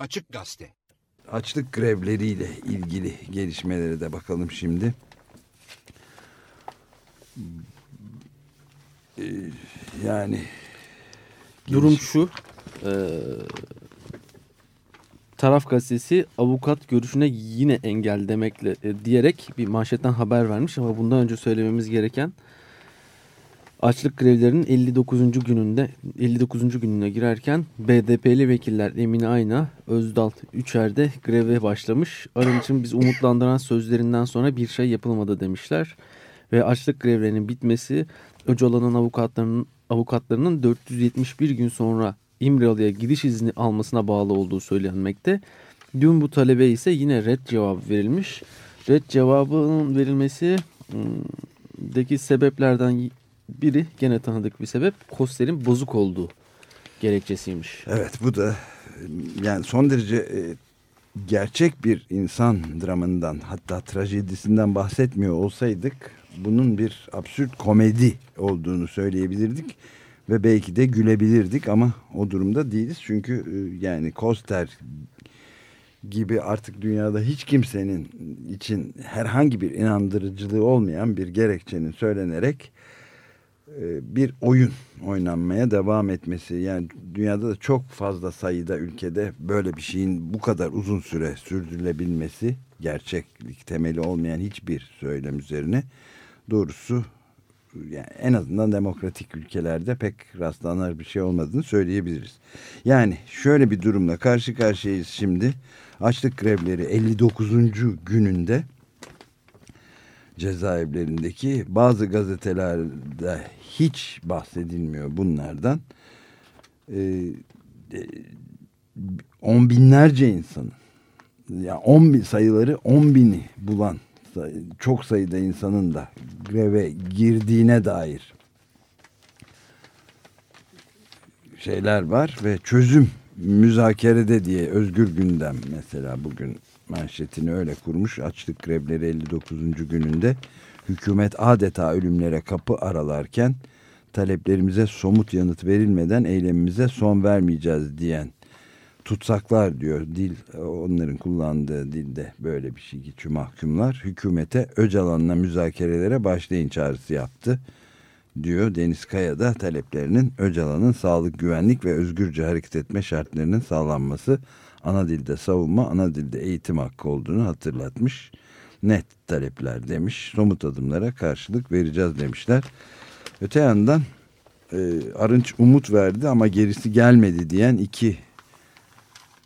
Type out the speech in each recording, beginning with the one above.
Açık Gazete. Açlık grevleriyle ilgili gelişmelere de bakalım şimdi. Ee, yani Durum şu. E, taraf gazetesi avukat görüşüne yine engel demekle e, diyerek bir manşetten haber vermiş ama bundan önce söylememiz gereken açlık grevlerinin 59. gününde 59. gününe girerken BDP'li vekiller Emine Ayna, Özdal Üçer'de greve başlamış. Arınç'ın biz umutlandıran sözlerinden sonra bir şey yapılmadı demişler. Ve açlık grevlerinin bitmesi Öcalan'ın avukatlarının avukatlarının 471 gün sonra İmralı'ya gidiş izni almasına bağlı olduğu söylenmekte. Dün bu talebe ise yine red cevabı verilmiş. Red cevabının verilmesi hmm, deki sebeplerden biri gene tanıdık bir sebep Koster'in bozuk olduğu gerekçesiymiş. Evet bu da yani son derece e, gerçek bir insan dramından hatta trajedisinden bahsetmiyor olsaydık bunun bir absürt komedi olduğunu söyleyebilirdik ve belki de gülebilirdik ama o durumda değiliz çünkü e, yani Koster gibi artık dünyada hiç kimsenin için herhangi bir inandırıcılığı olmayan bir gerekçenin söylenerek bir oyun oynanmaya devam etmesi yani dünyada da çok fazla sayıda ülkede böyle bir şeyin bu kadar uzun süre sürdürülebilmesi gerçeklik temeli olmayan hiçbir söylem üzerine doğrusu yani en azından demokratik ülkelerde pek rastlanır bir şey olmadığını söyleyebiliriz. Yani şöyle bir durumla karşı karşıyayız şimdi. Açlık grevleri 59. gününde cezaevlerindeki bazı gazetelerde hiç bahsedilmiyor bunlardan. Ee, on binlerce insanın yani on bin sayıları on bini bulan çok sayıda insanın da greve girdiğine dair şeyler var ve çözüm müzakerede diye Özgür Gündem mesela bugün manşetini öyle kurmuş. Açlık grevleri 59. gününde hükümet adeta ölümlere kapı aralarken taleplerimize somut yanıt verilmeden eylemimize son vermeyeceğiz diyen tutsaklar diyor dil onların kullandığı dilde böyle bir şey geçiyor mahkumlar hükümete Öcalan'la müzakerelere başlayın çağrısı yaptı diyor Deniz Kaya da taleplerinin Öcalan'ın sağlık güvenlik ve özgürce hareket etme şartlarının sağlanması ana dilde savunma ana dilde eğitim hakkı olduğunu hatırlatmış net talepler demiş somut adımlara karşılık vereceğiz demişler öte yandan e, Arınç umut verdi ama gerisi gelmedi diyen iki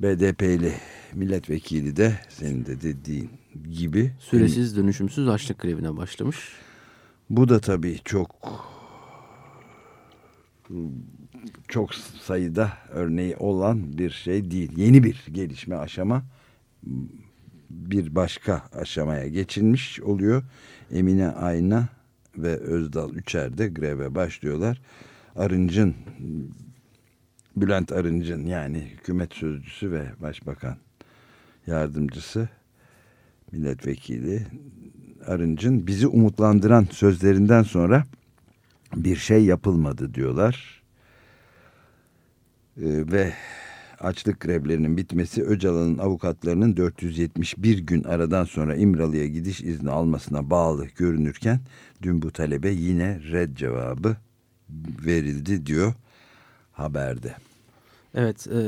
BDP'li milletvekili de senin de dediğin gibi. Süresiz dönüşümsüz açlık grevine başlamış. Bu da tabii çok çok sayıda örneği olan bir şey değil. Yeni bir gelişme aşama bir başka aşamaya geçilmiş oluyor. Emine Ayna ve Özdal Üçer de greve başlıyorlar. Arınç'ın Bülent Arınç'ın yani hükümet sözcüsü ve başbakan yardımcısı milletvekili Arınç'ın bizi umutlandıran sözlerinden sonra bir şey yapılmadı diyorlar. Ee, ve açlık grevlerinin bitmesi Öcalan'ın avukatlarının 471 gün aradan sonra İmralı'ya gidiş izni almasına bağlı görünürken dün bu talebe yine red cevabı verildi diyor haberde. Evet e,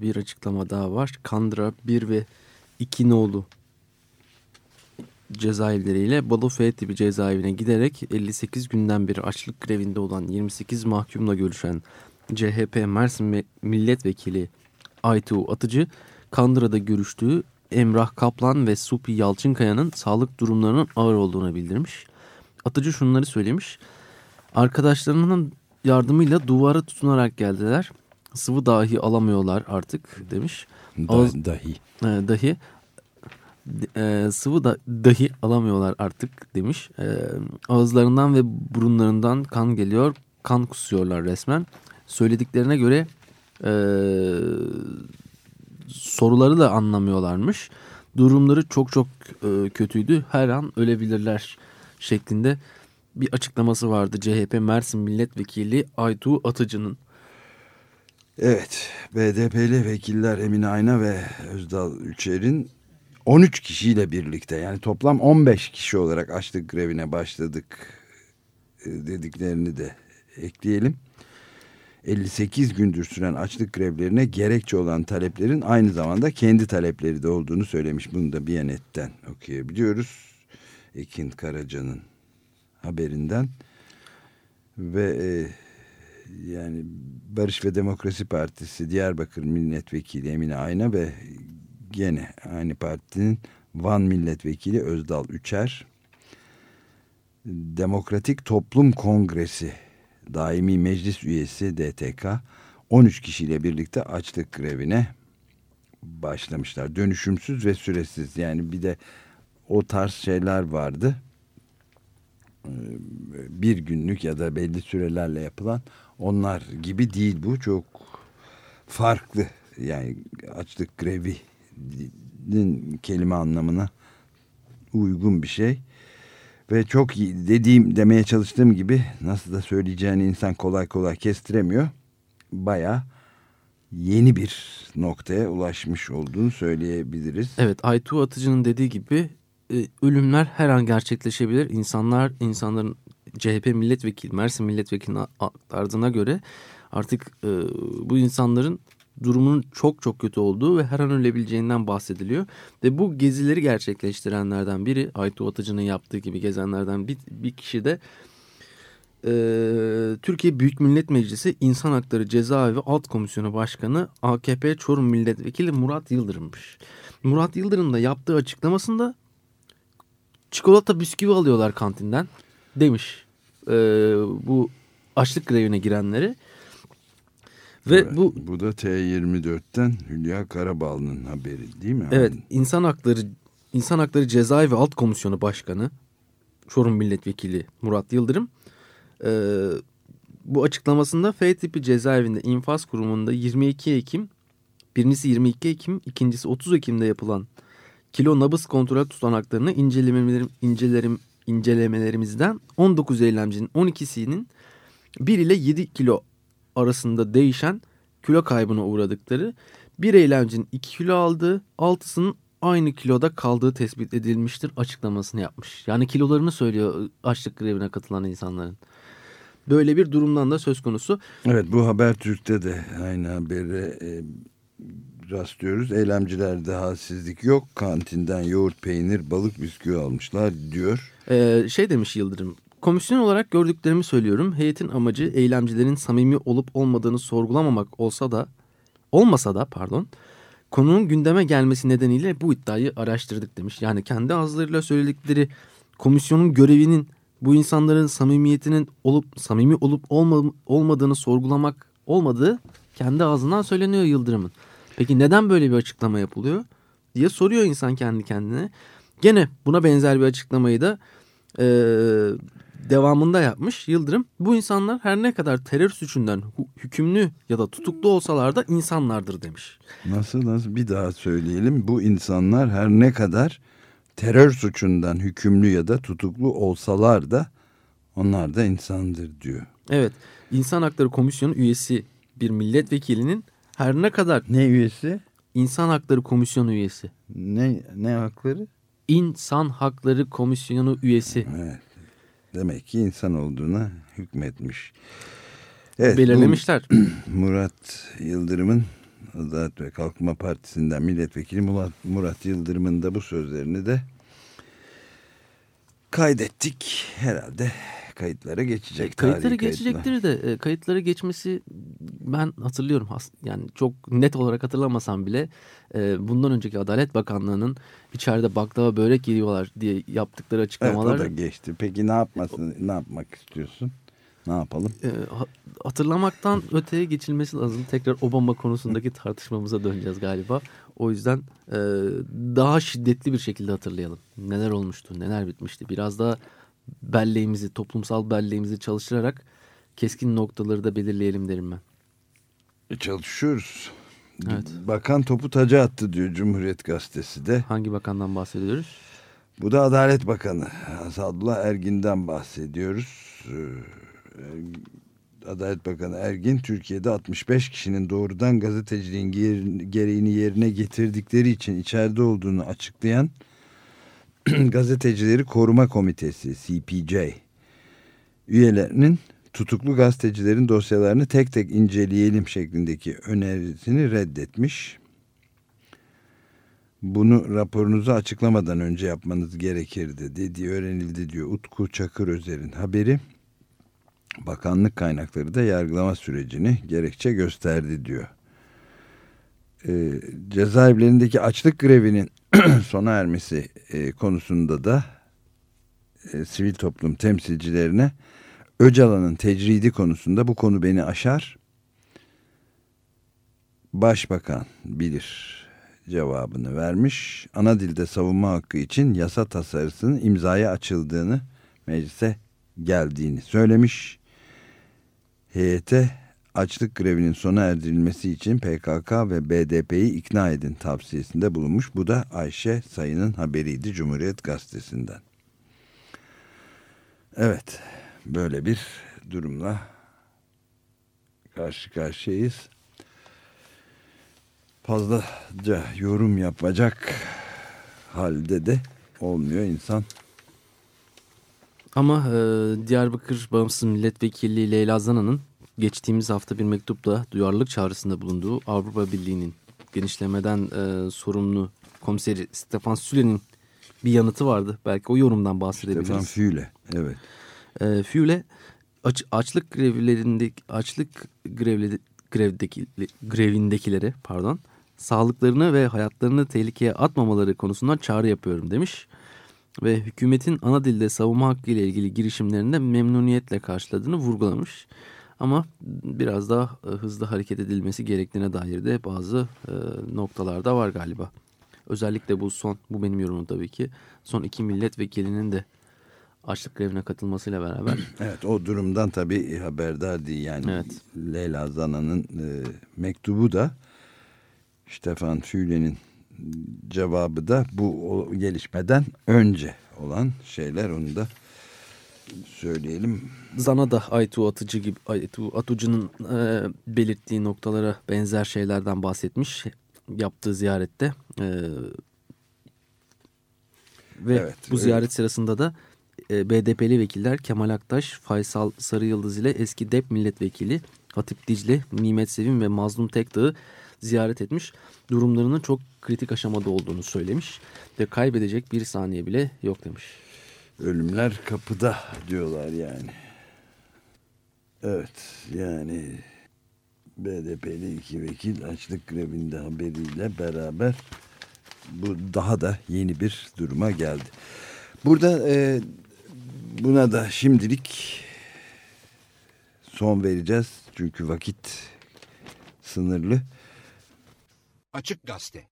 bir açıklama daha var. Kandıra 1 ve 2 nolu cezaevleriyle Balo F tipi cezaevine giderek 58 günden beri açlık grevinde olan 28 mahkumla görüşen CHP Mersin Milletvekili Aytuğ Atıcı Kandıra'da görüştüğü Emrah Kaplan ve Supi Yalçınkaya'nın sağlık durumlarının ağır olduğunu bildirmiş. Atıcı şunları söylemiş. Arkadaşlarının yardımıyla duvara tutunarak geldiler. Sıvı dahi alamıyorlar artık demiş. Ağız, dahi. E, dahi e, sıvı da dahi alamıyorlar artık demiş. E, ağızlarından ve burunlarından kan geliyor. Kan kusuyorlar resmen. Söylediklerine göre e, soruları da anlamıyorlarmış. Durumları çok çok e, kötüydü. Her an ölebilirler şeklinde bir açıklaması vardı CHP Mersin Milletvekili Aytu Atıcı'nın. Evet, BDP'li vekiller Emine Ayna ve Özdal Üçer'in 13 kişiyle birlikte yani toplam 15 kişi olarak açlık grevine başladık e, dediklerini de ekleyelim. 58 gündür süren açlık grevlerine gerekçe olan taleplerin aynı zamanda kendi talepleri de olduğunu söylemiş. Bunu da Biyanet'ten okuyabiliyoruz. Ekin Karaca'nın haberinden ve e, yani Barış ve Demokrasi Partisi Diyarbakır Milletvekili Emine Ayna ve gene aynı partinin Van Milletvekili Özdal Üçer Demokratik Toplum Kongresi Daimi Meclis Üyesi DTK 13 kişiyle birlikte açlık grevine başlamışlar. Dönüşümsüz ve süresiz yani bir de o tarz şeyler vardı. Bir günlük ya da belli sürelerle yapılan onlar gibi değil bu. Çok farklı yani açlık grevinin kelime anlamına uygun bir şey. Ve çok dediğim demeye çalıştığım gibi nasıl da söyleyeceğini insan kolay kolay kestiremiyor. Baya yeni bir noktaya ulaşmış olduğunu söyleyebiliriz. Evet Aytu Atıcı'nın dediği gibi e, ölümler her an gerçekleşebilir. İnsanlar insanların CHP milletvekili Mersin milletvekiline aktardığına göre artık e, bu insanların durumunun çok çok kötü olduğu ve her an ölebileceğinden bahsediliyor. Ve bu gezileri gerçekleştirenlerden biri Aytu Atıcı'nın yaptığı gibi gezenlerden bir, bir kişi de e, Türkiye Büyük Millet Meclisi İnsan Hakları Cezaevi Alt Komisyonu Başkanı AKP Çorum Milletvekili Murat Yıldırım'mış. Murat Yıldırım da yaptığı açıklamasında çikolata bisküvi alıyorlar kantinden demiş e, bu açlık grevine girenleri. Ve evet, bu bu da T24'ten Hülya Karabağlı'nın haberi değil mi? Evet, insan hakları İnsan Hakları Cezaevi Alt Komisyonu Başkanı Çorum Milletvekili Murat Yıldırım e, bu açıklamasında F tipi cezaevinde infaz kurumunda 22 Ekim birincisi 22 Ekim ikincisi 30 Ekim'de yapılan kilo nabız kontrol tutanaklarını incelemelerim, incelerim, incelemelerimizden 19 eylemcinin 12'sinin 1 ile 7 kilo arasında değişen kilo kaybına uğradıkları, bir eylemcinin 2 kilo aldığı, 6'sının aynı kiloda kaldığı tespit edilmiştir açıklamasını yapmış. Yani kilolarını söylüyor açlık grevine katılan insanların. Böyle bir durumdan da söz konusu. Evet bu Habertürk'te de aynı haberi e, rastlıyoruz. Eylemcilerde halsizlik yok. Kantinden yoğurt, peynir, balık, bisküvi almışlar diyor. Ee, şey demiş Yıldırım. Komisyon olarak gördüklerimi söylüyorum. Heyetin amacı eylemcilerin samimi olup olmadığını sorgulamamak olsa da olmasa da pardon konunun gündeme gelmesi nedeniyle bu iddiayı araştırdık demiş. Yani kendi ağızlarıyla söyledikleri komisyonun görevinin bu insanların samimiyetinin olup samimi olup olma, olmadığını sorgulamak olmadığı kendi ağzından söyleniyor Yıldırım'ın. Peki neden böyle bir açıklama yapılıyor diye soruyor insan kendi kendine. Gene buna benzer bir açıklamayı da e, devamında yapmış Yıldırım. Bu insanlar her ne kadar terör suçundan hükümlü ya da tutuklu olsalar da insanlardır demiş. Nasıl nasıl bir daha söyleyelim. Bu insanlar her ne kadar terör suçundan hükümlü ya da tutuklu olsalar da onlar da insandır diyor. Evet. İnsan Hakları Komisyonu üyesi bir milletvekilinin her ne kadar... Ne üyesi? İnsan Hakları Komisyonu üyesi. Ne, ne hakları? İnsan Hakları Komisyonu üyesi. Evet. Demek ki insan olduğuna hükmetmiş. Evet, Belirlemişler. Murat Yıldırım'ın Adalet ve Kalkınma Partisi'nden milletvekili Murat, Murat Yıldırım'ın da bu sözlerini de kaydettik. Herhalde kayıtlara geçecek. Kayıtlara geçecektir de e, kayıtlara geçmesi ben hatırlıyorum yani çok net olarak hatırlamasam bile e, bundan önceki Adalet Bakanlığı'nın içeride baklava börek yiyorlar diye yaptıkları açıklamalar. Evet o da geçti. Peki ne yapmasın ne yapmak istiyorsun? Ne yapalım? E, hatırlamaktan öteye geçilmesi lazım. Tekrar Obama konusundaki tartışmamıza döneceğiz galiba. O yüzden e, daha şiddetli bir şekilde hatırlayalım. Neler olmuştu, neler bitmişti. Biraz daha belleğimizi, toplumsal belleğimizi çalıştırarak keskin noktaları da belirleyelim derim ben. E çalışıyoruz. Evet. Bakan topu taca attı diyor Cumhuriyet Gazetesi de. Hangi bakandan bahsediyoruz? Bu da Adalet Bakanı Sadullah Ergin'den bahsediyoruz. Adalet Bakanı Ergin Türkiye'de 65 kişinin doğrudan gazeteciliğin ger- gereğini yerine getirdikleri için içeride olduğunu açıklayan Gazetecileri Koruma Komitesi CPJ üyelerinin tutuklu gazetecilerin dosyalarını tek tek inceleyelim şeklindeki önerisini reddetmiş. Bunu raporunuzu açıklamadan önce yapmanız gerekirdi dediği öğrenildi diyor Utku Çakır Özer'in haberi. Bakanlık kaynakları da yargılama sürecini gerekçe gösterdi diyor. Ee, cezaevlerindeki açlık grevinin sona ermesi e, konusunda da e, sivil toplum temsilcilerine Öcalan'ın tecridi konusunda bu konu beni aşar. Başbakan bilir cevabını vermiş. Ana dilde savunma hakkı için yasa tasarısının imzaya açıldığını meclise geldiğini söylemiş. Heyete açlık grevinin sona erdirilmesi için PKK ve BDP'yi ikna edin tavsiyesinde bulunmuş. Bu da Ayşe Sayın'ın haberiydi Cumhuriyet Gazetesi'nden. Evet, böyle bir durumla karşı karşıyayız. Fazlaca yorum yapacak halde de olmuyor insan. Ama e, Diyarbakır Bağımsız Milletvekili Leyla Zana'nın geçtiğimiz hafta bir mektupla duyarlılık çağrısında bulunduğu Avrupa Birliği'nin genişlemeden e, sorumlu komiseri Stefan Süle'nin bir yanıtı vardı. Belki o yorumdan bahsedebiliriz. Stefan Füle, evet. E, Füle aç, açlık grevlerindeki açlık grevleri, grevdeki, grevindekilere pardon sağlıklarını ve hayatlarını tehlikeye atmamaları konusunda çağrı yapıyorum demiş. Ve hükümetin ana dilde savunma hakkı ile ilgili girişimlerinde memnuniyetle karşıladığını vurgulamış. Ama biraz daha e, hızlı hareket edilmesi gerektiğine dair de bazı e, noktalarda var galiba. Özellikle bu son, bu benim yorumum tabii ki. Son iki milletvekilinin de açlık grevine katılmasıyla beraber. Evet o durumdan tabii haberdar değil yani. Evet. Leyla Zana'nın e, mektubu da Stefan Füle'nin cevabı da bu gelişmeden önce olan şeyler onu da söyleyelim. Zana da Aytu Atıcı gibi Aytu Atucu'nun e, belirttiği noktalara benzer şeylerden bahsetmiş yaptığı ziyarette. E, ve Evet, bu ziyaret sırasında da e, BDP'li vekiller Kemal Aktaş, Faysal Sarıyıldız ile eski DEP milletvekili Hatip Dicle, Nimet Sevim ve Mazlum Tekdağ'ı ziyaret etmiş. Durumlarının çok kritik aşamada olduğunu söylemiş ve kaybedecek bir saniye bile yok demiş. Ölümler kapıda diyorlar yani. Evet yani BDP'li iki vekil açlık grevinde haberiyle beraber bu daha da yeni bir duruma geldi. Burada e, buna da şimdilik son vereceğiz çünkü vakit sınırlı. Açık Gazete